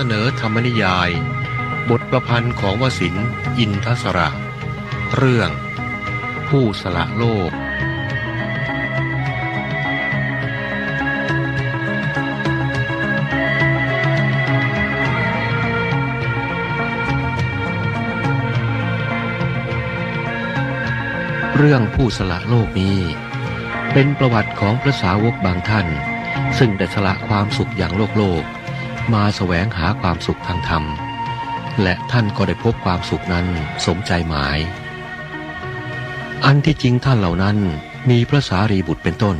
เสนอธรรมนิยาย บทประพันธ์ของวสินอินทศระ เรื่อง ผู้สละโลก เรื่องผู้สละโลกนี้ เป็นประวัติของพระสาวกบางท่าน ซึ่งได้สละความสุขอย่างโลกโลก มาแสวงหาความสุขทางธรรม และท่านก็ได้พบความสุขนั้นสมใจหมาย อันที่จริงท่านเหล่านั้นมีพระสารีบุตรเป็นต้น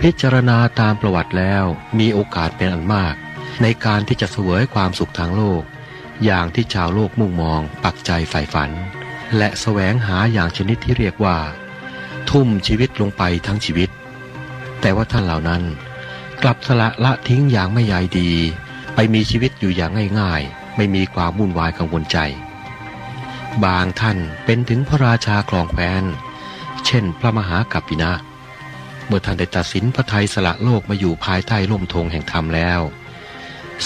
พิจารณาตามประวัติแล้วมีโอกาสเป็นอันมาก ในการที่จะเสวยความสุขทางโลก อย่างที่ชาวโลกมุ่งมองปักใจใฝ่ฝัน และแสวงหาอย่างชนิดที่เรียกว่า ทุ่มชีวิตลงไปทั้งชีวิต แต่ว่าท่านเหล่านั้นกลับสละละทิ้งอย่างไม่ใยดี ไปมีชีวิตอยู่อย่างง่ายๆ ไม่มีความวุ่นวายกังวลใจ บางท่านเป็นถึงพระราชาคลองแคว้นเช่น พระมหากัปปินะเมื่อท่านได้ตัดสินพระไทยสละโลกมาอยู่ภายใต้ร่มธงแห่งธรรมแล้ว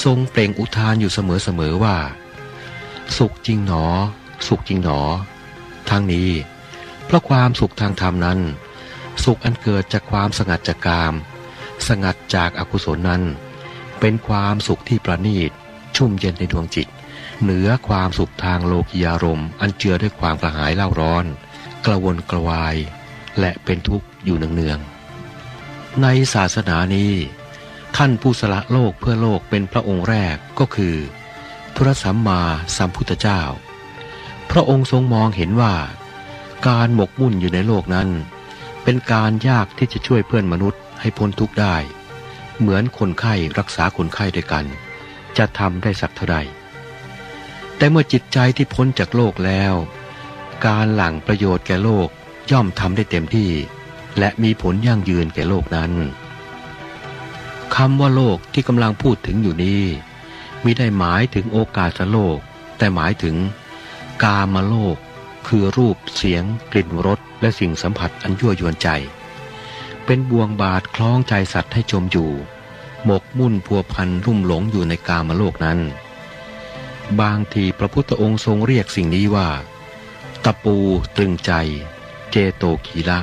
ทรงเปล่งอุทานอยู่เสมอๆว่า สุขจริงหนอ สุขจริงหนอ ทั้งนี้เพราะความสุขทางธรรมนั้น สุขอันเกิดจากความสงัดจากกาม สงัดจากอากุศลนั้น เป็นความสุขที่ประณีต ชุ่มเย็นในดวงจิต เหนือความสุขทางโลกิยารมณ์อันเจือด้วยความกระหายเล่าร้อน กระวนกระวาย และเป็นทุกข์อยู่เนืองๆในศาสนานี้ ท่านผู้สละโลกเพื่อโลกเป็นพระองค์แรกก็คือ พระสัมมาสัมพุทธเจ้า พระองค์ทรงมองเห็นว่า การหมกมุ่นอยู่ในโลกนั้น เป็นการยากที่จะช่วยเพื่อนมนุษย์ให้พ้นทุกข์ได้ เหมือนคนไข้รักษาคนไข้ด้วยกัน จะทำได้สักเท่าใดแต่เมื่อจิตใจที่พ้นจากโลกแล้ว การหลั่งประโยชน์แก่โลกย่อมทำได้เต็มที่ และมีผลยั่งยืนแก่โลกนั้นคำว่าโลกที่กำลังพูดถึงอยู่นี้มิได้หมายถึงโอกาสโลก แต่หมายถึง กามโลก คือรูปเสียง กลิ่นรสและสิ่งสัมผัสอันยั่วยวนใจ เป็นบ่วงบาดคล้องใจสัตว์ให้จมอยู่ หมกมุ่นพัวพันรุ่มหลงอยู่ในกามโลกนั้น บางทีพระพุทธองค์ทรงเรียกสิ่งนี้ว่า ตะปูตรึงใจ เจโตขีละ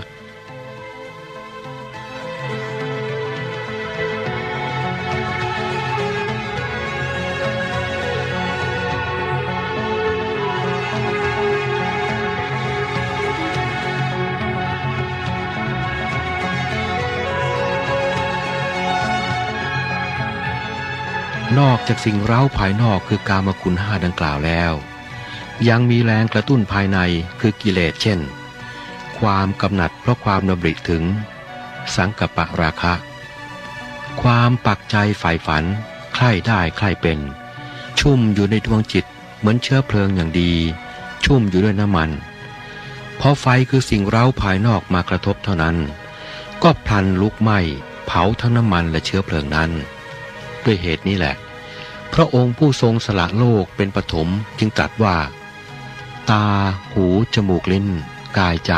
นอกจากสิ่งเร้าภายนอกคือกามคุณห้าดังกล่าวแล้ว ยังมีแรงกระตุ้นภายในคือกิเลสเช่น ความกำหนัดเพราะความนบริถึง สังกปะราคะ ความปักใจฝ่ายฝัน ใคร่ได้ใคร่เป็น ชุ่มอยู่ในดวงจิตเหมือนเชื้อเพลิงอย่างดี ชุ่มอยู่ด้วยน้ำมัน เพราะไฟคือสิ่งเร้าภายนอกมากระทบเท่านั้น ก็พลันลุกไหม้เผาทั้งน้ำมันและเชื้อเพลิงนั้น ด้วยเหตุนี้แหละ พระองค์ผู้ทรงสละโลกเป็นปฐมจึงตรัสว่า ตา หู จมูก ลิ้น กายใจ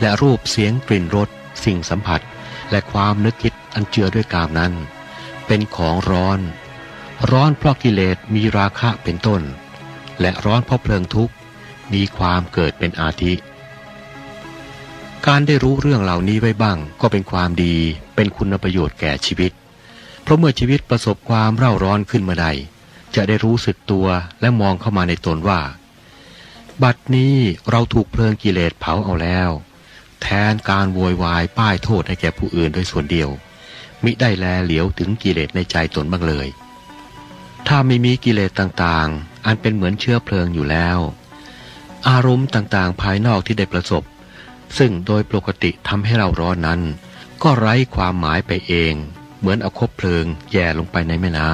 และรูปเสียงกลิ่นรสสิ่งสัมผัส และความนึกคิดอันเจือด้วยกามนั้น เป็นของร้อน ร้อนเพราะกิเลสมีราคะเป็นต้น และร้อนเพราะเพลิงทุกข์มีความเกิดเป็นอาทิการได้รู้เรื่องเหล่านี้ไว้บ้างก็เป็นความดีเป็นคุณประโยชน์แก่ชีวิต เพราะเมื่อชีวิตประสบความเร่าร้อนขึ้นมาใด จะได้รู้สึกตัวและมองเข้ามาในตนว่า บัดนี้เราถูกเพลิงกิเลสเผาเอาแล้ว แทนการโวยวายป้ายโทษให้แก่ผู้อื่นโดยส่วนเดียว มิได้แลเหลียวถึงกิเลสในใจตนบ้างเลย ถ้าไม่มีกิเลสต่างๆ อันเป็นเหมือนเชื้อเพลิงอยู่แล้ว อารมณ์ต่างๆ ภายนอกที่ได้ประสบ ซึ่งโดยปกติทำให้เราร้อนนั้น ก็ไร้ความหมายไปเอง เหมือนเอาคบเพลิงแย่ลงไปในแม่น้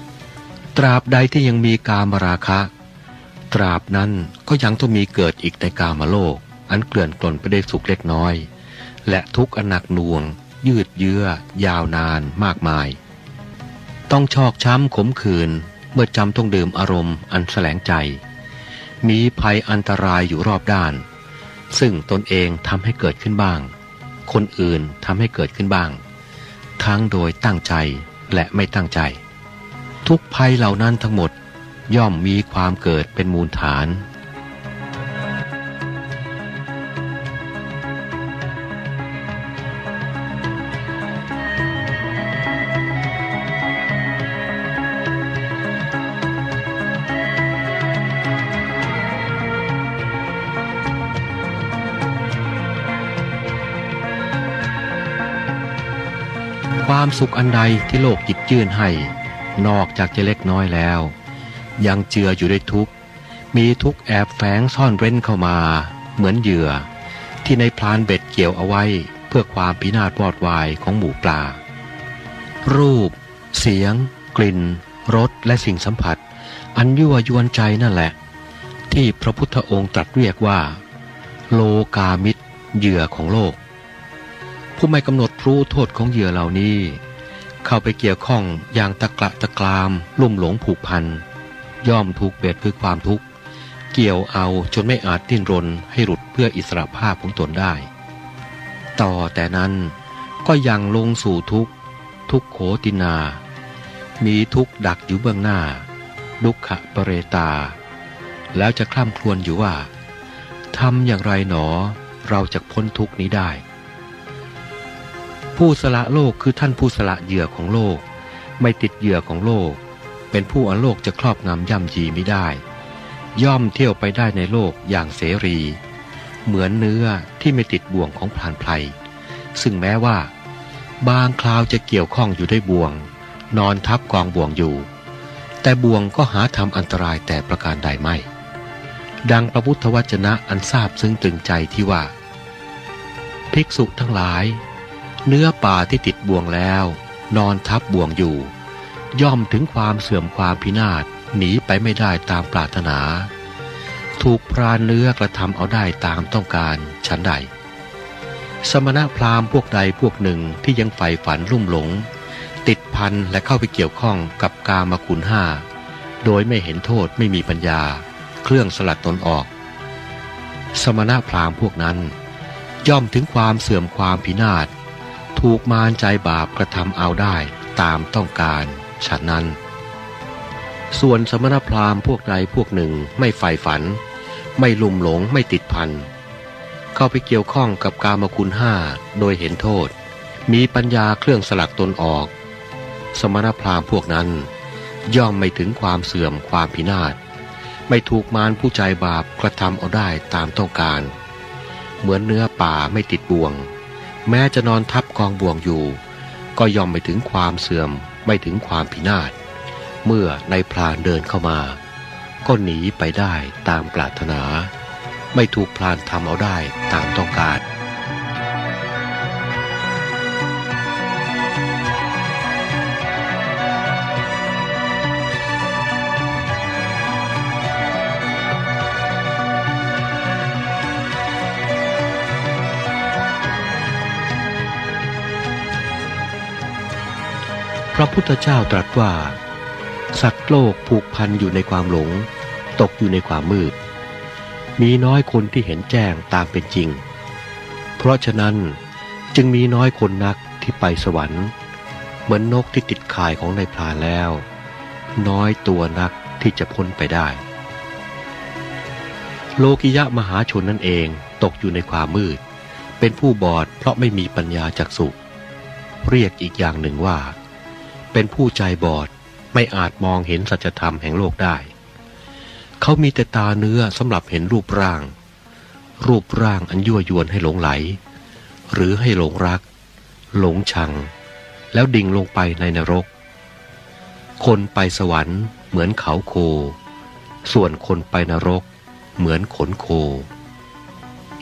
ำตราบใดที่ยังมีกามราคะ ตราบนั้นก็ยังต้องมีเกิดอีกในกามโลก อันเกลื่อนกล่นไปได้วยสุขเล็กน้อย และทุกข์อันหนักหน่วง ยืดเยื้อ ยาวนานมากมาย ต้องชอกช้ำขมขื่นเมื่อจำต้องดื่มอารมณ์อันแสลงใจ มีภัยอันตรายอยู่รอบด้าน ซึ่งตนเองทำให้เกิดขึ้นบ้าง คนอื่นทำให้เกิดขึ้นบ้าง ทั้งโดยตั้งใจและไม่ตั้งใจ ทุกภัยเหล่านั้นทั้งหมดย่อมมีความเกิดเป็นมูลฐาน ความสุขอันใดที่โลกหยิบยื่นให้ นอกจากจะเล็กน้อยแล้ว ยังเจืออยู่ด้วยทุกข์ มีทุกข์แอบแฝงซ่อนเร้นเข้ามา เหมือนเหยื่อ ที่ในพลานเบ็ดเกี่ยวเอาไว้ เพื่อความพินาศวอดวายของหมู่ปลา รูป เสียง กลิ่นรสและสิ่งสัมผัส อันยั่วยวนใจนั่นแหละ ที่พระพุทธองค์ตรัสเรียกว่า โลกามิตรเหยื่อของโลก ผู้ไม่กำหนดรู้โทษของเหยื่อเหล่านี้ เข้าไปเกี่ยวข้องอย่างตะกละตะกราม ลุ่มหลงผูกพัน ย่อมถูกเบ็ดคือความทุกข์ เกี่ยวเอาจนไม่อาจดิ้นรนให้หลุดเพื่ออิสระภาพของตนได้ ต่อแต่นั้นก็ยังลงสู่ทุกข์ ทุกโขตินา มีทุกข์ดักอยู่เบื้องหน้า ดุขะปเรตา แล้วจะคล่ำครวญอยู่ว่าทำอย่างไรหนอเราจะพ้นทุกข์นี้ได้ ผู้สละโลกคือท่านผู้สละเหยื่อของโลก ไม่ติดเหยื่อของโลก เป็นผู้อันโลกจะครอบงำย่ำยีไม่ได้ ย่อมเที่ยวไปได้ในโลกอย่างเสรี เหมือนเนื้อที่ไม่ติดบ่วงของพรานไพรซึ่งแม้ว่า บางคราวจะเกี่ยวข้องอยู่ด้วยบ่วง นอนทับกองบ่วงอยู่ แต่บ่วงก็หาทำอันตรายแต่ประการใดไม่ ดังพระพุทธวจนะอันทราบซึ้งตึงใจที่ว่า ภิกษุทั้งหลาย เนื้อป่าที่ติดบ่วงแล้ว นอนทับบ่วงอยู่ ย่อมถึงความเสื่อมความพินาศหนีไปไม่ได้ตามปรารถนา ถูกพรานเนื้อกระทำเอาได้ตามต้องการชั้นใด สมณะพราหมณ์พวกใดพวกหนึ่งที่ยังใฝ่ฝันลุ่มหลง ติดพันและเข้าไปเกี่ยวข้องกับกามคุณห้าโดยไม่เห็นโทษไม่มีปัญญา เครื่องสลัดตนออก สมณะพราหมณ์พวกนั้น ย่อมถึงความเสื่อมความพินาศ ถูกมารใจบาปกระทำเอาได้ตามต้องการฉะนั้น ส่วนสมณพราหมณ์พวกใดพวกหนึ่งไม่ใฝ่ฝัน ไม่ลุ่มหลงไม่ติดพัน เข้าไปเกี่ยวข้องกับกามคุณห้าโดยเห็นโทษ มีปัญญาเครื่องสลัดตนออก สมณพราหมณ์พวกนั้น ย่อมไม่ถึงความเสื่อมความพินาศไม่ถูกมารผู้ใจบาปกระทำเอาได้ตามต้องการ เหมือนเนื้อป่าไม่ติดบ่วง แม้จะนอนทับกองบ่วงอยู่ ก็ย่อมไม่ถึงความเสื่อมไม่ถึงความพินาศเมื่อในพรานเดินเข้ามา ก็หนีไปได้ตามปรารถนา ไม่ถูกพรานทำเอาได้ตามต้องการ ระพุทธเจ้าตรัสว่า สัตว์โลกผูกพันอยู่ในความหลง ตกอยู่ในความมืด มีน้อยคนที่เห็นแจ้งตามเป็นจริง เพราะฉะนั้นจึงมีน้อยคนนักที่ไปสวรรค์ เหมือนนกที่ติดข่ายของนายพรานแล้ว น้อยตัวนักที่จะพ้นไปได้ โลกิยะมหาชนนั่นเองตกอยู่ในความมืด เป็นผู้บอดเพราะไม่มีปัญญาจักสุเรียกอีกอย่างหนึ่งว่า เป็นผู้ใจบอดไม่อาจมองเห็นสัจธรรมแห่งโลกได้ เขามีแต่ตาเนื้อสำหรับเห็นรูปร่าง รูปร่างอันยั่วยวนให้หลงไหล หรือให้หลงรัก หลงชัง แล้วดิ่งลงไปในนรก คนไปสวรรค์เหมือนเขาโค ส่วนคนไปนรก เหมือนขนโค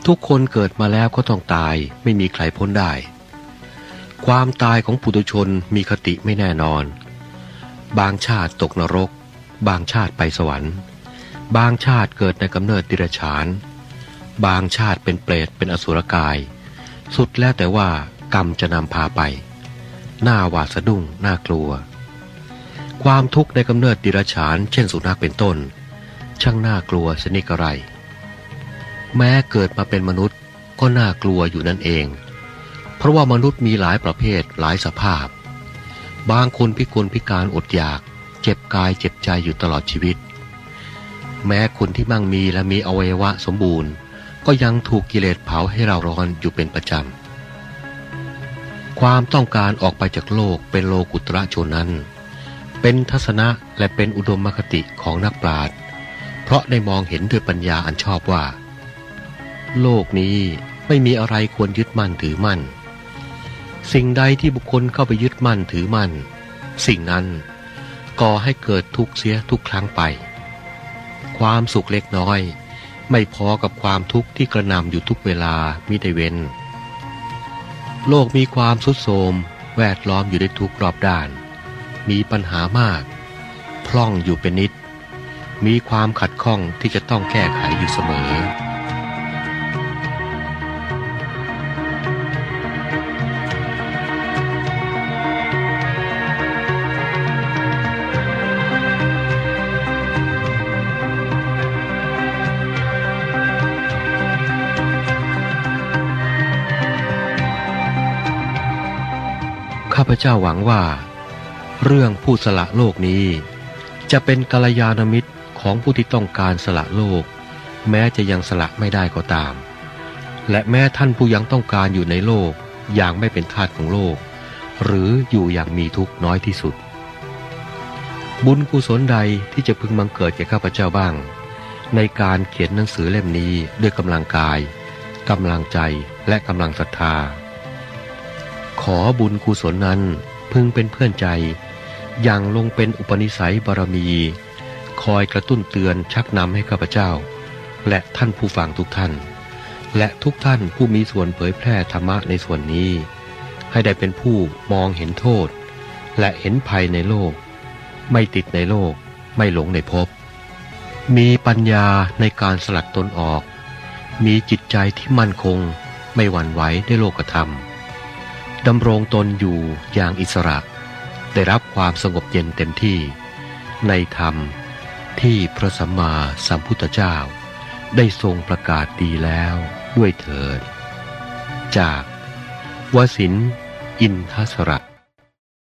ทุกคนเกิดมาแล้วก็ต้องตายไม่มีใครพ้นได้ ความตายของปุถุชนมีคติไม่แน่นอน บางชาติตกนรก บางชาติไปสวรรค์ บางชาติเกิดในกำเนิดดิรฉาน บางชาติเป็นเปรตเป็นอสุรกาย สุดแล้วแต่ว่ากรรมจะนำพาไป หน้าหวาดสะดุ้งน่ากลัว ความทุกข์ในกำเนิดดิรฉาน เช่นสุนัขเป็นต้น ช่างน่ากลัวสนิกระไร แม้เกิดมาเป็นมนุษย์ก็น่ากลัวอยู่นั่นเอง เพราะว่ามนุษย์มีหลายประเภทหลายสภาพ บางคนพิกลพิการอดอยาก เจ็บกายเจ็บใจอยู่ตลอดชีวิต แม้คนที่มั่งมีและมีอวัยวะสมบูรณ์ ก็ยังถูกกิเลสเผาให้เราร้อนอยู่เป็นประจำ ความต้องการออกไปจากโลกเป็นโลกุตระชนนั้น เป็นทัศนะและเป็นอุดมคติของนักปราชญ์เพราะได้มองเห็นด้วยปัญญาอันชอบว่า โลกนี้ไม่มีอะไรควรยึดมั่นถือมั่น สิ่งใดที่บุคคลเข้าไปยึดมั่นถือมั่น สิ่งนั้นก่อให้เกิดทุกข์เสียทุกครั้งไป ความสุขเล็กน้อย ไม่พอกับความทุกข์ที่กระนำอยู่ทุกเวลามิได้เว้น โลกมีความสุดโทมแวดล้อมอยู่ได้ทุกรอบด้าน มีปัญหามากพร่องอยู่เป็นนิด มีความขัดข้องที่จะต้องแก้ไขอยู่เสมอ เจ้าหวังว่า เรื่องผู้สละโลกนี้ จะเป็นกัลยาณมิตรของผู้ที่ต้องการสละโลก แม้จะยังสละไม่ได้ก็ตาม และแม้ท่านผู้ยังต้องการอยู่ในโลกอย่างไม่เป็นทาสของโลก หรืออยู่อย่างมีทุกข์น้อยที่สุด บุญกุศลใดที่จะพึงบังเกิดแก่ข้าพเจ้าบ้าง ในการเขียนหนังสือเล่มนี้ด้วยกำลังกายกำลังใจและกำลังศรัทธา ขอบุญกุศลนั้นพึงเป็นเพื่อนใจ อย่างลงเป็นอุปนิสัยบารมี คอยกระตุ้นเตือนชักนำให้ข้าพเจ้า และท่านผู้ฟังทุกท่าน และทุกท่านผู้มีส่วนเผยแพร่ธรรมะในส่วนนี้ ให้ได้เป็นผู้มองเห็นโทษ และเห็นภัยในโลก ไม่ติดในโลก ไม่หลงในภพมีปัญญาในการสลัดตนออก มีจิตใจที่มั่นคง ไม่หวั่นไหวในโลกธรรม ดำรงตนอยู่อย่างอิสระ ได้รับความสงบเย็นเต็มที่ ในธรรมที่พระสัมมาสัมพุทธเจ้า ได้ทรงประกาศดีแล้วด้วยเถิด จากวสินอินทสระ